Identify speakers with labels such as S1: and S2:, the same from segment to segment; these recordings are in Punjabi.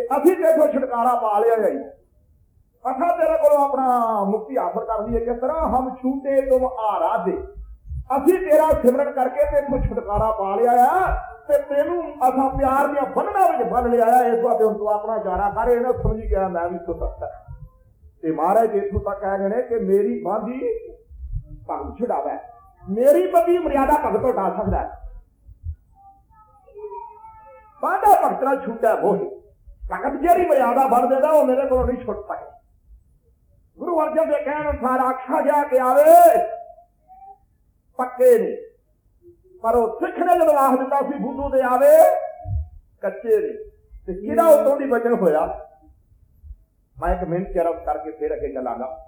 S1: ਤੇ ਅਸੀਂ ਤੇਥੋਂ ਛੁਟਕਾਰਾ ਪਾ ਲਿਆ ਹੈ ਅਸਾਂ ਤੇਰੇ ਕੋਲੋਂ ਆਪਣਾ ਮੁਕਤੀ ਹਾਸਲ ਕਰ ਹੈ ਕਿਸ ਤਰ੍ਹਾਂ ਹਮ ਛੂਟੇ ਤੁਮ ਆਰਾਧੇ। ਅਸੀਂ ਤੇਰਾ ਸਿਮਰਨ ਕਰਕੇ ਤੇਥੋਂ ਛੁਟਕਾਰਾ ਪਾ ਲਿਆ ਆ ਤੇ ਤੈਨੂੰ ਅਸਾਂ ਪਿਆਰ ਦੀਆਂ ਬੰਨਣਾ ਵਿੱਚ ਬੰਨ ਲਿਆ ਆ। ਇਸ ਵਾਸਤੇ ਹੁਣ ਤੂੰ ਆਪਣਾ ਜਾਣਾ ਕਰ, ਇਹਨਾਂ ਸਮਝੀ ਗਿਆ ਮੈਂ ਵੀ ਤੋ ਸਕਦਾ ਤੇ ਮਹਾਰਾਜ ਇੱਥੋਂ ਤੱਕ ਕਹਿ ਗਏ ਨੇ ਕਿ ਮੇਰੀ ਬਾਂਦੀ ਭੰਗ ਛੁਡਾਵੇ। ਮੇਰੀ ਬੰਦੀ ਮਰਿਆਦਾ ਭਗਤ ਤੋਂ ਢਾ ਸਕਦਾ। ਹੈ ਬਾਂਦਾ ਭਗਤਰਾ ਛੁੱਟਾ ਮੋਹ ਭਗਤ ਜਿਹੜੀ ਮਰਿਆਦਾ ਬਣ ਦੇਦਾ ਉਹ ਮੇਰੇ ਕੋਲੋਂ ਨਹੀਂ ਛੁੱਟ ਸਕਦਾ ਗੁਰੂ ਅਰਜਨ ਦੇ ਕਹਿਣ ਅਨੁਸਾਰ ਆਖਿਆ ਗਿਆ ਕਿ ਆਵੇ, ਪੱਕੇ ਨੇ। ਪਰ ਉਹ ਸਿੱਖ ਨੇ ਜਦੋਂ ਆਖ ਦਿੱਤਾ ਸੀ, ਬੁੱਧੂ ਦੇ ਆਵੇ, ਕੱਚੇ ਨੇ। ਤੇ ਕਿਹੜਾ ਉਤੋਂ ਦੀ ਵਚਨ ਹੋਇਆ? ਮੈਂ ਇੱਕ ਮਿੰਟ ਚਰਬ ਕਰਕੇ ਫੇਰ ਅੱਗੇ ਚੱਲਾਂਗਾ।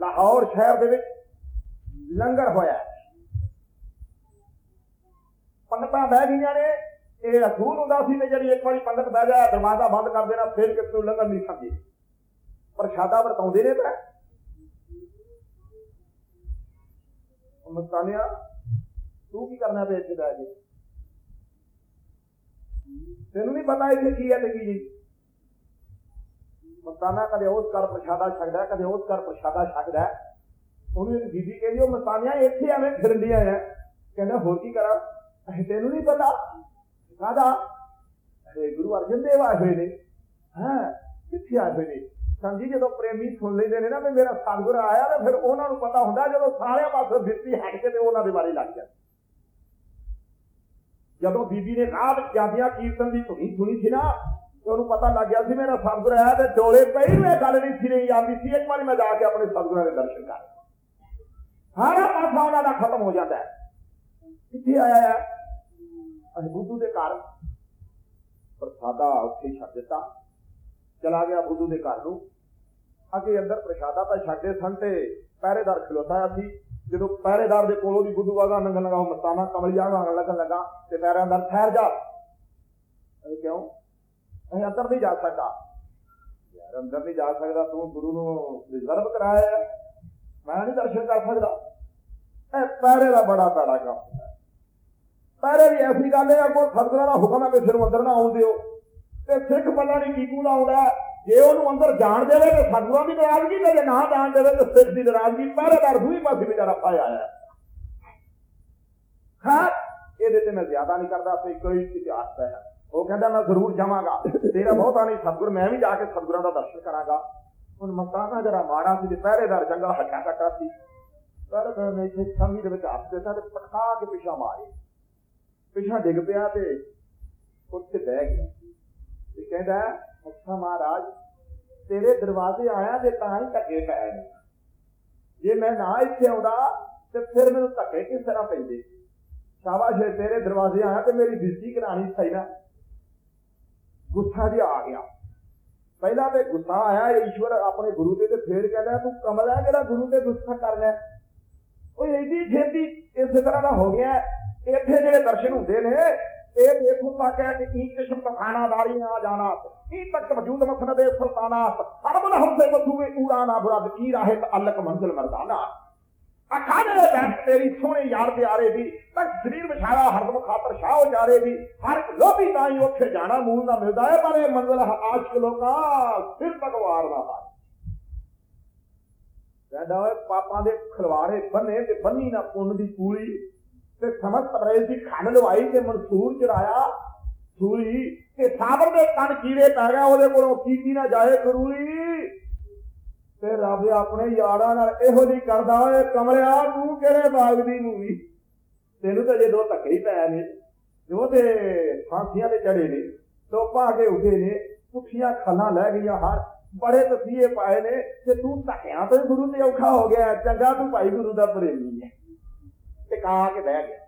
S1: ਲਾਹੌਰ ਸ਼ਹਿਰ ਦੇ ਵਿੱਚ ਲੰਗਰ ਹੋਇਆ। ਪੰਡਤਾਂ ਬਹਿ ਗਈਆਂ ਨੇ। ਇਹ ਅਸੂਲ ਹੁੰਦਾ ਸੀ ਤੇ ਜਿਹੜੀ ਇੱਕ ਵਾਰੀ ਪੰਡਤ ਬਹਿ ਜਾਇਆ ਦਰਵਾਜ਼ਾ ਬੰਦ ਕਰ ਦੇਣਾ, ਫਿਰ ਕਿਤੋਂ ਲੰਗਰ ਨਹੀਂ ਖਾਂਦੇ। ਪ੍ਰਸ਼ਾਦਾ ਵਰਤਾਉਂਦੇ ਨੇ ਤਾਂ ਮਸਤਾਨਿਆ, ਤੂੰ ਕੀ ਕਰਨਾ ਪਿਆ ਇੱਥੇ ਬਹਿ ਕੇ? ਤੈਨੂੰ ਨਹੀਂ ਪਤਾ ਇੱਥੇ ਕੀ ਹੈ ਤੇ ਕੀ ਨਹੀਂ। ਮਸਤਾਨਾ ਕਦੇ ਉਸ ਕਰ ਪ੍ਰਸ਼ਾਦਾ ਛਕਦਾ ਕਦੇ ਉਸ ਕਰ ਪ੍ਰਸ਼ਾਦਾ ਛਕਦਾ ਉਹਨੂੰ ਇੱਕ ਬੀਬੀ ਕਹਿੰਦੀ, ਉਹ ਮਸਤਾਨੀਆਂ, ਇੱਥੇ ਐਵੇਂ ਫਿਰਨ ਦੀਆਂ ਆ ਕਹਿੰਦਾ, ਹੋਰ ਕੀ ਕਰਾਂ? ਅਹੇ ਤੈਨੂੰ ਨਹੀਂ ਪਤਾ। ਕਾਦਾ ਗੁਰੂ ਅਰਜਨ ਦੇਵ ਆਏ ਹੋਏ ਨੇ। ਹਾਂ? ਕਿੱਥੇ ਆਏ ਹੋਏ ਨੇ? ਸੰਜੀ ਜਦੋਂ ਪ੍ਰੇਮੀ ਸੁਣ ਲੈਂਦੇ ਨੇ ਨਾ ਵੀ ਮੇਰਾ ਸਤਿਗੁਰ ਆਇਆ ਤੇ ਫਿਰ ਉਹਨਾਂ ਨੂੰ ਪਤਾ ਹੁੰਦਾ ਜਦੋਂ ਸਾਰਿਆਂ ਪਾਸੇ ਬਿਰਤੀ ਹਟ ਕੇ ਤੇ ਉਹਨਾਂ ਦੇ ਬਾਰੇ ਲੱਗ ਜਾਂਦੀ। ਜਦੋਂ ਬੀਬੀ ਨੇ ਰਾਤ ਜਾਂਦਿਆਂ ਕੀਰਤਨ ਦੀ ਧੁਨੀ ਸੁਣੀ ਸੀ ਨਾ, ਤੇ ਉਹਨੂੰ ਪਤਾ ਲੱਗ ਗਿਆ ਸੀ ਮੇਰਾ ਸਤਿਗੁਰ ਆਇਆ ਤੇ ਡੋਲੇ ਪਈ ਮੈਂ ਗੱਲ ਨਹੀਂ ਸੀ ਨਹੀਂ ਆਉਂਦੀ ਸੀ, ਇੱਕ ਵਾਰੀ ਮੈਂ ਜਾ ਕੇ ਆਪਣੇ ਸਤਿਗੁਰਾਂ ਦੇ ਦਰਸ਼ਨ ਕਰ ਸਾਰਾ ਪਾਸਾ ਉਹਨਾਂ ਦਾ ਖਤਮ ਹੋ ਜਾਂਦਾ ਹੈ। ਕਿੱਥੇ ਆਇਆ ਆ? ਬੁੱਧੂ ਦੇ ਘਰ। ਪ੍ਰਸਾਦਾ ਉੱਥੇ ਛੱਡ ਦਿੱਤਾ। ਚਲਾ ਗਿਆ ਬੁੱਧੂ ਦੇ ਘਰ ਨੂੰ। ਅੱਗੇ ਅੰਦਰ ਪ੍ਰਸ਼ਾਦਾ ਤਾਂ ਛੱਡੇ ਸਨ ਤੇ ਪਹਿਰੇਦਾਰ ਖਲੋਤਾ ਹੋਇਆ ਸੀ। ਜਦੋਂ ਪਹਿਰੇਦਾਰ ਦੇ ਕੋਲੋਂ ਦੀ ਬੁੱਧੂ ਵਾਗਾ ਨੰਗਣ ਲਗਾ ਮਸਤਾਨਾ ਕਮਲੀਆ ਵਾਂਗ ਲੱਗਣ ਲੱਗਾ ਤੇ ਪਹਿਰੇਦਾਰ ਠਹਿਰ ਜਾ। ਇਹ ਕਿਉਂ? ਅਸੀਂ ਅੰਦਰ ਨਹੀਂ ਜਾ ਸਕਦਾ। ਯਾਰ, ਅੰਦਰ ਨਹੀਂ ਜਾ ਸਕਦਾ, ਤੂੰ ਗੁਰੂ ਨੂੰ ਰਿਜ਼ਰਵ ਕਰਾਇਆ। ਮੈਂ ਨਹੀਂ ਦਰਸ਼ਨ ਕਰ ਸਕਦਾ। ਇਹ ਪਹਿਰੇ ਦਾ ਬੜਾ ਪੈੜਾ ਕੰਮ ਹੈ। ਪਹਿਰੇ ਵੀ ਐਸੀ ਗੱਲ ਹੈ, ਕੋਈ ਸਤਿਗੁਰਾਂ ਦਾ ਹੁਕਮ ਹੈ ਕਿ ਸਿਰ ਅੰਦਰ ਨਾ ਆਉਣ ਦਿਓ। ਤੇ ਸਿੱਖ ਬੰਦਾ ਨਹੀਂ ਕੀਕੂ ਦਾ ਆਉਂਦਾ ਜੇ ਉਹਨੂੰ ਅੰਦਰ ਜਾਣ ਦੇਵੇ ਤੇ ਸਤਿਗੁਰਾਂ ਦੀ ਨਾਰਾਜ਼ਗੀ ਤੇ ਜੇ ਨਾ ਜਾਣ ਦੇਵੇ ਤੇ ਸਿੱਖ ਦੀ ਨਾਰਾਜ਼ਗੀ ਪਹਿਰੇਦਾਰ ਦੂਈ ਪਾਸੇ ਵਿਚਾਰਾ ਪਾਇਆ ਆਇਆ ਹਾਂ। ਇਹਦੇ ਤੇ ਮੈਂ ਜ਼ਿਆਦਾ ਨਹੀਂ ਕਰਦਾ ਤੇ ਕੋਈ ਇਤਿਹਾਸ ਹੈ। ਉਹ ਕਹਿੰਦਾ, ਮੈਂ ਜ਼ਰੂਰ ਜਾਵਾਂਗਾ। ਤੇਰਾ ਬਹੁਤਾ ਨਹੀਂ ਸਤਿਗੁਰ, ਮੈਂ ਵੀ ਜਾ ਕੇ ਸਤਿਗੁਰਾਂ ਦਾ ਦਰਸ਼ਨ ਕਰਾਂਗਾ। ਹੁਣ ਮਸਤਾਨਾ ਜਰਾ ਮਾੜਾ ਸੀ ਤੇ ਪਹਿਰੇਦਾਰ ਚੰਗਾ ਹੱਟਾ ਕੱਟਾ ਸੀ ਪਹਿਰੇਦਾਰ ਨੇ ਇੱਥੇ ਸੰਮੀ ਦੇ ਵਿੱਚ ਹੱਥ ਦਿੱਤਾ ਤੇ ਪਟਕਾ ਕੇ ਪਿਛਾ ਮਾਰੇ ਪਿਛਾ ਡਿੱਗ ਪਿਆ ਤੇ ਉੱਥੇ ਬਹਿ ਗਿਆ ਤੇ ਕਹਿੰਦਾ, ਅੱਛਾ ਮਹਾਰਾਜ, ਤੇਰੇ ਦਰਵਾਜ਼ੇ ਆਇਆ ਤੇ ਤਾਂ ਹੀ ਧੱਕੇ ਪਏ ਨੇ ਜੇ ਮੈਂ ਨਾ ਇੱਥੇ ਆਉਂਦਾ, ਤੇ ਫਿਰ ਮੈਨੂੰ ਧੱਕੇ ਕਿਸ ਤਰ੍ਹਾਂ ਪੈਂਦੇ? ਸ਼ਾਬਾਸ਼ ਤੇਰੇ ਦਰਵਾਜ਼ੇ ਆਇਆ ਤੇ ਮੇਰੀ ਬਿਜਤੀ ਕਰਾਣੀ ਸਹੀ ਨਾ। ਗੁੱਸਾ ਜਿਹਾ ਆ ਗਿਆ। ਪਹਿਲਾਂ ਤੇ ਗੁੱਸਾ ਆਇਆ ਈਸ਼ਵਰ ਆਪਣੇ ਗੁਰੂ ਤੇ ਤੇ ਫੇਰ ਕਹਿੰਦਾ, ਤੂੰ ਕਮਲ ਹੈ ਜਿਹੜਾ ਗੁਰੂ ਤੇ ਗੁੱਸਾ ਕਰਦਾ ਹੈ। ਉਹ ਐਡੀ ਛੇਤੀ ਇਸੇ ਤਰ੍ਹਾਂ ਦਾ ਹੋ ਗਿਆ। ਇੱਥੇ ਜਿਹੜੇ ਦਰਸ਼ਨ ਹੁੰਦੇ ਨੇ, ਇਹ ਦੇਖੋ ਤੱਕ ਹੈ ਕਿ ਕੀ ਕਿਸਮ ਦਾ ਖਾਨਾਦਾਰੀਆਂ ਜਾਣਾ ਕੀ ਤੱਕ ਵਜੂਦ ਮਸਨਦ ਦੇ ਸੁਲਤਾਨਾਤ ਅਰਬਨ ਹਮਸੇ ਮਸੂਵੇ ਉਡਾਨਾ ਬੁਰਦ ਕੀ ਰਾਹੇ ਤਅਲਕ ਮੰਜ਼ਿਲ ਮਰਦਾਨਾ। ਅਖਾਣੇ ਬੈਠ ਤੇਰੀ ਸੋਹਣੀ ਯਾਰ ਪਿਆਰੇ ਦੀ, ਤਾਂ ਸਰੀਰ ਵਿਛਾਰਾ ਹਰਦਮ ਖਾਤਰ ਸ਼ਾਹ ਹੋ ਜਾਰੇ ਦੀ, ਹਰ ਇੱਕ ਲੋਭੀ ਤਾਂ ਹੀ ਉੱਥੇ ਜਾਣਾ, ਮੂਲ ਦਾ ਮਿਲਦਾ ਹੈ, ਪਰ ਇਹ ਮੰਜ਼ਿਲ ਆਸ਼ਕ ਲੋਕਾਂ ਸਿਰ ਤੱਕ ਦਾ ਹੈ ਕਹਿੰਦਾ ਓਏ, ਪਾਪਾਂ ਦੇ ਖਲਵਾੜੇ ਬੰਨੇ ਤੇ ਬੰਨੀ ਨਾ ਪੁੰਨ ਦੀ ਪੂਰੀ ਤੇ ਸਮਤ ਰੇਲ ਦੀ ਖੰਡ ਲਵਾਈ ਤੇ ਮਨਸੂਰ ਚਰਾਇਆ ਸੂਰੀ, ਤੇ ਸਾਬਰ ਦੇ ਕੰਨ ਕੀੜੇ ਪੈ ਗਿਆ ਉਹਦੇ ਕੋਲੋਂ ਕੀਤੀ ਨਾ ਜਾਏ ਕਰੂਰੀ। ਤੇ ਰੱਬ ਆਪਣੇ ਯਾਰਾਂ ਨਾਲ ਇਹੋ ਜਿਹੀ ਕਰਦਾ ਓਏ, ਕਮਲਿਆ, ਤੂੰ ਕਿਹੜੇ ਬਾਗ ਦੀ ਮੂਵੀ ਤੈਨੂੰ ਤਾਂ ਜੇ ਦੋ ਧੱਕੇ ਹੀ ਪਏ ਨੇ ਜੋ ਤੇ ਫਾਂਸੀਆਂ ਤੇ ਚੜੇ ਨੇ, ਤੋਪਾ ਕੇ ਉੱਠੇ ਨੇ, ਪੁੱਠੀਆਂ ਖੱਲਾਂ ਲੈ ਗਈਆਂ ਹਰ, ਬੜੇ ਤਸੀਹੇ ਪਾਏ ਨੇ, ਤੇ ਤੂੰ ਧੱਕਿਆਂ ਤੋਂ ਗੁਰੂ ਤੇ ਔਖਾ ਹੋ ਗਿਆ, ਚੰਗਾ ਤੂੰ ਭਾਈ ਗੁਰੂ ਦਾ ਪ੍ਰੇਮੀ ਹੈ। ਟਿਕਾ ਕੇ ਬਹਿ ਗਿਆ।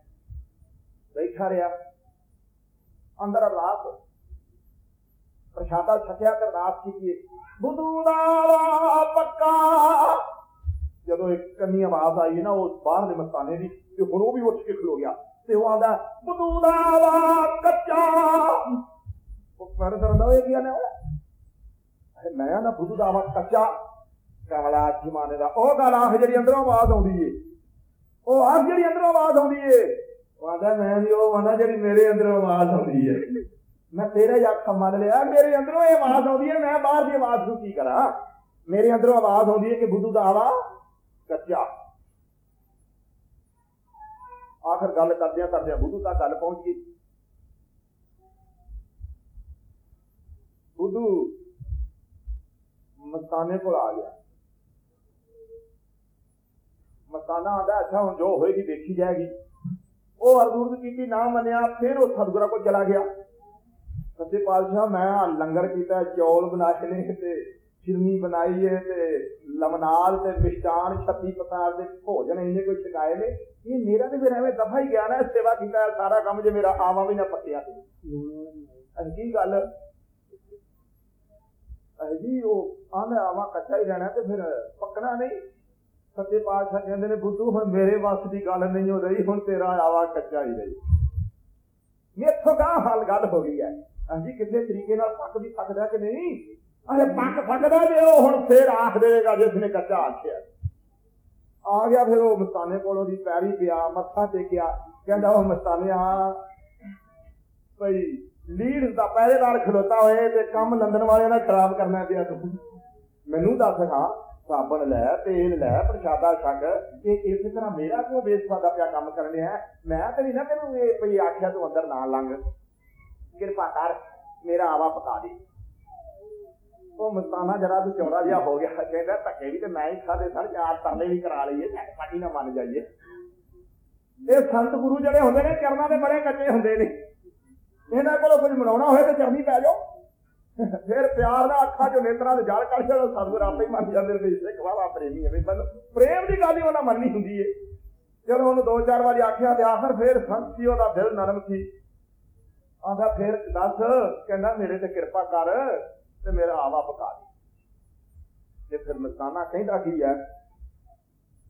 S1: ਬੈਠਾ ਰਿਹਾ। ਅੰਦਰ ਅਰਦਾਸ ਪ੍ਰਸ਼ਾਦਾ ਛਕਿਆ ਤੇ ਅਰਦਾਸ ਕੀਤੀ ਬੁੱਧੂ ਦਾ ਪੱਕਾ। ਜਦੋਂ ਇੱਕ ਕੰਨੀ ਆਵਾਜ਼ ਆਈ ਨਾ, ਉਹ ਬਾਹਰ ਦੇ ਮਸਤਾਨੇ ਦੀ, ਤੇ ਹੁਣ ਉਹ ਵੀ ਉੱਠ ਕੇ ਖਲੋ ਗਿਆ। ਤੇ ਉਹ ਆਂਦਾ, ਬੁੱਧੂ ਦਾ ਕੱਚਾ। ਉਹ ਪਰ ਦਰਦਾ ਹੋਏ ਗਿਆ ਨਾ ਅਰੇ ਮੈਂ ਨਾ ਬੁੱਧੂ ਦਾ ਕੱਚਾ। ਕਮਲਾ ਜਮਾਨੇ ਦਾ। ਉਹ ਗੱਲ ਜਿਹੜੀ ਅੰਦਰੋਂ ਆਵਾਜ਼ ਆਉਂਦੀ ਏ। ਉਹ ਆਖ ਜਿਹੜੀ ਅੰਦਰੋਂ ਆਵਾਜ਼ ਆਉਂਦੀ ਏ। ਉਹ ਆਂਦਾ, ਮੈਂ ਨਹੀਂ ਉਹ ਆਂਦਾ ਜਿਹੜੀ ਮੇਰੇ ਅੰਦਰੋਂ ਆਵਾਜ਼ ਆਉਂਦੀ ਏ। ਮੈਂ ਤੇਰਾ ਹੀ ਮੰਨ ਲਿਆ, ਮੇਰੇ ਅੰਦਰੋਂ ਇਹ ਆਵਾਜ਼ ਆਉਂਦੀ ਹੈ ਮੈਂ ਬਾਹਰ ਦੀ ਆਵਾਜ਼ ਨੂੰ ਕੀ ਕਰਾਂ? ਮੇਰੇ ਅੰਦਰੋਂ ਆਵਾਜ਼ ਆਉਂਦੀ ਹੈ ਕਿ ਬੁੱਧੂ ਦਾ ਆਵਾ ਕੱਚਾ। ਆਖਰ ਗੱਲ ਕਰਦਿਆਂ ਕਰਦਿਆਂ ਬੁੱਧੂ ਤੱਕ ਗੱਲ ਪਹੁੰਚ ਗਈ। ਬੁੱਧੂ ਮਸਤਾਨੇ ਕੋਲ ਆ ਗਿਆ। ਮਸਤਾਨਾ ਆਂਦਾ, ਅੱਛਾ, ਹੁਣ ਜੋ ਹੋਏਗੀ ਦੇਖੀ ਜਾਏਗੀ। ਉਹ ਅਰਦੂਰਦ ਕੀਤੀ ਨਾ ਮੰਨਿਆ, ਫਿਰ ਉਹ ਸਤਿਗੁਰਾਂ ਕੋਲ ਚਲਾ ਗਿਆ। ਸੱਚੇ ਪਾਤਸ਼ਾਹ, ਮੈਂ ਲੰਗਰ ਕੀਤਾ, ਚੌਲ ਬਣਾਏ ਨੇ ਤੇ ਸ਼ਿਰਮੀ ਬਣਾਈ ਹੈ ਤੇ ਲਮਨਾਲ ਤੇ ਮਿਸ਼ਟਾਨ 36 ਪ੍ਰਕਾਰ ਦੇ ਭੋਜਨ ਇੰਨੇ ਕੋਈ ਛਕਾਏ ਨੇ। ਇਹ ਮੇਰਾ ਤੇ ਫਿਰ ਐਵੇਂ ਦਫਾ ਹੀ ਗਿਆ ਨਾ, ਸੇਵਾ ਕੀਤਾ, ਸਾਰਾ ਕੰਮ ਜੇ ਮੇਰਾ ਆਵਾ ਵੀ ਨਾ ਪੱਕਿਆ ਤੇ। ਅਜੀ ਗੱਲ? ਅਜੀ ਉਹ ਆਂਦਾ, ਆਵਾ ਕੱਚਾ ਹੀ ਰਹਿਣਾ ਤੇ ਫਿਰ ਪੱਕਣਾ ਨਹੀਂ। ਸੱਚੇ ਪਾਤਸ਼ਾਹ ਕਹਿੰਦੇ ਨੇ, ਬੁੱਧੂ, ਹੁਣ ਮੇਰੇ ਵੱਸ ਦੀ ਗੱਲ ਨਹੀਂ ਹੋ ਰਹੀ, ਹੁਣ ਤੇਰਾ ਆਵਾ ਕੱਚਾ ਹੀ ਰਹੀ। ਮੇਥੋਂ ਗਾਂ ਹਾਲ ਗੱਲ ਹੋ ਗਈ ਹੈ। ਹਾਂਜੀ ਕਿਸੇ ਤਰੀਕੇ ਨਾਲ ਪੱਕ ਵੀ ਸਕਦਾ ਕਿ ਨਹੀਂ? ਅਰੇ ਪੱਕ ਸਕਦਾ ਜੇ ਉਹ ਹੁਣ ਫੇਰ ਆਖ ਦੇਵੇਗਾ ਜਿਸ ਨੇ ਕੱਚਾ ਆਖਿਆ। ਆ ਗਿਆ ਫਿਰ ਉਹ ਮਸਤਾਨੇ ਕੋਲ ਉਹਦੀ ਪੈਰੀ ਪਿਆ, ਮੱਥਾ ਟੇਕਿਆ। ਕਹਿੰਦਾ ਉਹ ਮਸਤਾਨਿਆ ਭਈ ਲੀਡ ਦਾ ਪਹਿਰੇਦਾਰ ਖਲੋਤਾ ਹੋਏ ਤੇ ਕੰਮ ਲੰਦਨ ਵਾਲਿਆਂ ਨਾਲ ਖਰਾਬ ਕਰਨਾ ਪਿਆ ਤੂੰ। ਮੈਨੂੰ ਦੱਸ ਹਾਂ ਸਾਬਣ ਲੈ, ਤੇਲ ਲੈ, ਪ੍ਰਸ਼ਾਦਾ ਛੱਡ ਤੇ ਇਸੇ ਤਰ੍ਹਾਂ ਮੇਰਾ ਕਿਉਂ ਬੇਸਵਾ ਦਾ ਪਿਆ ਕੰਮ ਕਰਨ ਹੈ ਮੈਂ ਤੇ ਨਹੀਂ ਨਾ ਤੈਨੂੰ ਇਹ ਭਈ ਆਖਿਆ ਤੂੰ ਅੰਦਰ ਨਾ ਲੰਘ। ਕਿਰਪਾ ਕਰ, ਮੇਰਾ ਆਵਾ ਪਕਾ ਦੇ। ਉਹ ਮਸਤਾਨਾ ਜਰਾ ਤੂੰ ਚੌੜਾ ਜਿਹਾ ਹੋ ਗਿਆ। ਕਹਿੰਦਾ ਧੱਕੇ ਵੀ ਤੇ ਮੈਂ ਹੀ ਖਾਦੇ ਸਨ ਚਾਰ ਤਰਲੇ ਵੀ ਕਰਾ ਲਈਏ, ਝੱਟ ਪਾਟੀ ਨਾ ਮੰਨ ਜਾਈਏ। ਇਹ ਸੰਤ ਗੁਰੂ ਜਿਹੜੇ ਹੁੰਦੇ ਨੇ, ਚਰਨਾਂ ਦੇ ਬੜੇ ਕੱਚੇ ਹੁੰਦੇ ਨੇ। ਇਹਨਾਂ ਕੋਲੋਂ ਕੁਝ ਮਨਾਉਣਾ ਹੋਏ ਤੇ ਚਰਨੀ ਪੈ ਜਾਓ। ਫਿਰ ਪਿਆਰ ਦਾ ਅੱਖਾਂ ਚੋਂ ਨੇਤਰਾਂ ਦੇ ਜਲ ਕੱਢ ਕੇ ਸਤਿਗੁਰ ਆਪੇ ਹੀ ਮੰਨ ਜਾਂਦੇ ਨੇ ਵੀ ਸਿੱਖ ਪ੍ਰੇਮੀ ਹੈ ਵੀ ਮਨ ਪ੍ਰੇਮ ਦੀ ਗੱਲ ਹੀ ਉਹਨਾਂ ਮੰਨਣੀ ਹੁੰਦੀ ਏ। ਜਦੋਂ ਉਹਨੂੰ ਦੋ ਚਾਰ ਵਾਰੀ ਆਖਿਆ ਤੇ ਆਖਰ ਫਿਰ ਸੰਤ ਉਹਦਾ ਦਿਲ ਨਰਮ ਸੀ। ਆਂਦਾ ਫਿਰ ਦੱਸ ਕਹਿੰਦਾ ਮੇਰੇ ਤੇ ਕਿਰਪਾ ਕਰ ਤੇ ਮੇਰਾ ਆਵਾ ਪਕਾ ਦੇ। ਤੇ ਫਿਰ ਮਸਤਾਨਾ ਕਹਿੰਦਾ ਕੀ ਹੈ?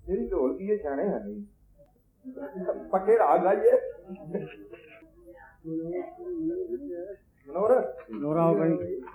S1: ਮੇਰੀ ਢੋਲ ਕੀ ਇਹ ਛਾਣੇ ਹੈ ਨਹੀਂ। ਪੱਕੇ ਰਾਗ ਗਾਈਏ ਮਨੋਰ
S2: ਨੋਰਾ ਹੋ ਗਈ
S1: ਓ